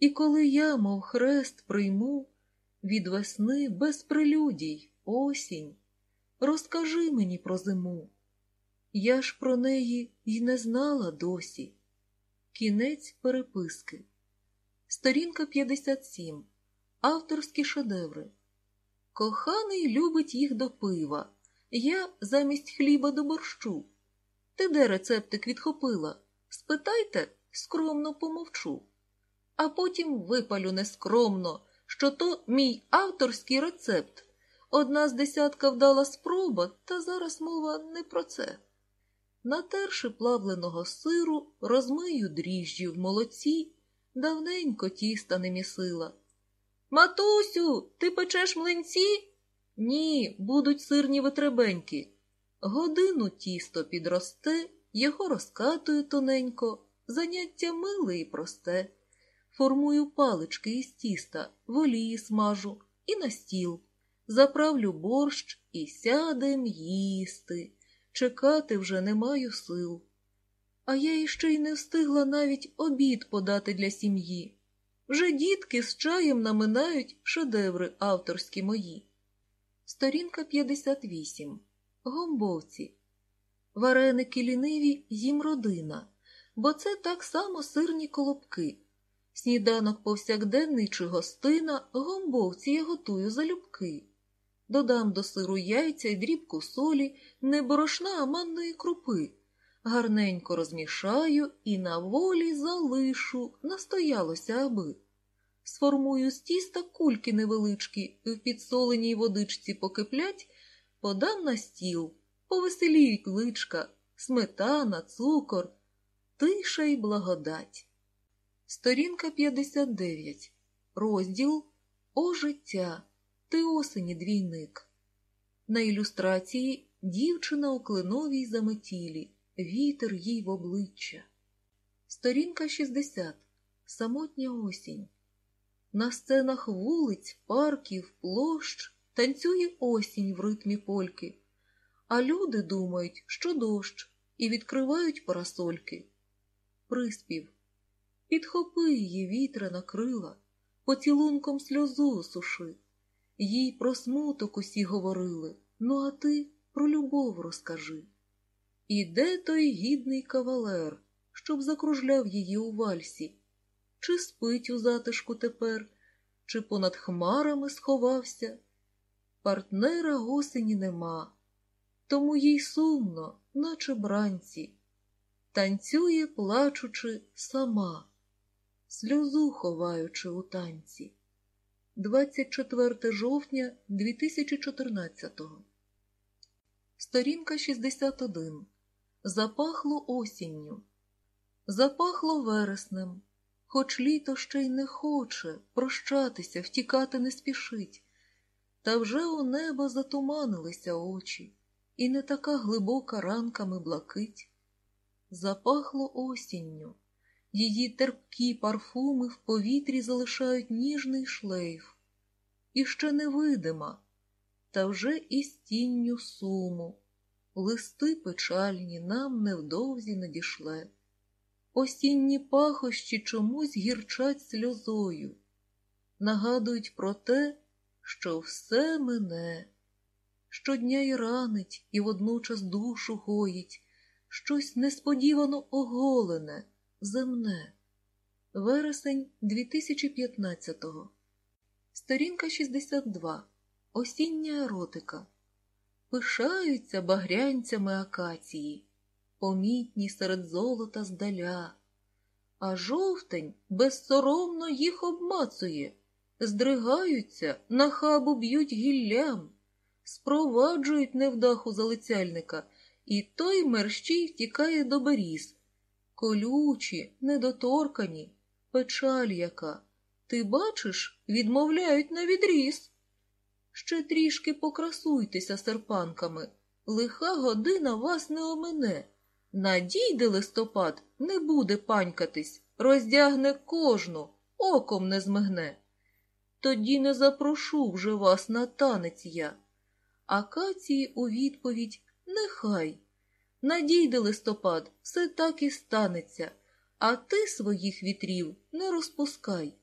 І коли я, мов хрест, прийму від весни без прелюдій осінь, розкажи мені про зиму. Я ж про неї й не знала досі. Кінець переписки. Сторінка 57. Авторські шедеври. Коханий любить їх до пива. Я замість хліба до борщу. Ти де рецептик відхопила? Спитайте, скромно помовчу. А потім випалю нескромно, що то мій авторський рецепт. Одна з десятка вдала спроба, та зараз мова не про це. Натерши плавленого сиру, розмию дріжджі в молоці, давненько тіста не місила. Матусю, ти печеш млинці? Ні, будуть сирні витребеньки. Годину тісто підросте, його розкатую тоненько, заняття миле і просте. Формую палички із тіста, в смажу і на стіл. Заправлю борщ і сядем їсти. Чекати вже не маю сил. А я іще й не встигла навіть обід подати для сім'ї. Вже дітки з чаєм наминають шедеври авторські мої. Сторінка 58. Гомбовці. Вареники ліниві їм родина, бо це так само сирні колобки. Сніданок повсякденний чи гостина, гомбовці я готую залюбки. Додам до сиру яйця й дрібку солі, не борошна, а манної крупи. Гарненько розмішаю і на волі залишу, настоялося аби. Сформую з тіста кульки невеличкі, в підсоленій водичці покиплять, подам на стіл, повеселіють личка, сметана, цукор, тиша й благодать. Сторінка 59. Розділ О життя. Ти осені двійник. На ілюстрації дівчина у кленовій заметілі, вітер їй в обличчя. Сторінка 60. Самотня осінь. На сценах вулиць, парків, площ танцює осінь в ритмі польки, а люди думають, що дощ, і відкривають парасольки. Приспів. Підхопи її вітряна крила, поцілунком сльозу осуши. Їй про смуток усі говорили, ну а ти про любов розкажи. І де той гідний кавалер, щоб закружляв її у вальсі? Чи спить у затишку тепер, чи понад хмарами сховався? Партнера госені нема, тому їй сумно, наче бранці, танцює, плачучи, сама, сльозу ховаючи у танці. 24 жовтня 2014-го. Сторінка 61. Запахло осінню. Запахло вереснем. Хоч літо ще й не хоче прощатися, втікати не спішить. Та вже у небо затуманилися очі, і не така глибока ранками блакить. Запахло осінню. Її терпкі парфуми в повітрі залишають ніжний шлейф. І ще невидима, та вже із тінню суму. Листи печальні нам невдовзі надішле. Осінні пахощі чомусь гірчать сльозою, нагадують про те, що все мине, щодня й ранить і водночас душу гоїть, щось несподівано оголене, земне. Вересень 2015-го. Сторінка 62. Осіння еротика. Пишаються багрянцями акації, помітні серед золота здаля, а жовтень безсоромно їх обмацує, здригаються, на хабу б'ють гіллям, спроваджують невдаху залицяльника, і той мерщій втікає до беріз. Колючі, недоторкані, печаль яка. Ти бачиш, відмовляють на відріз. Ще трішки покрасуйтеся серпанками, лиха година вас не омине. Надійде листопад, не буде панькатись, роздягне кожну, оком не змигне. Тоді не запрошу вже вас на танець я. Акації у відповідь нехай. Надійде листопад, все так і станеться, а ти своїх вітрів не розпускай.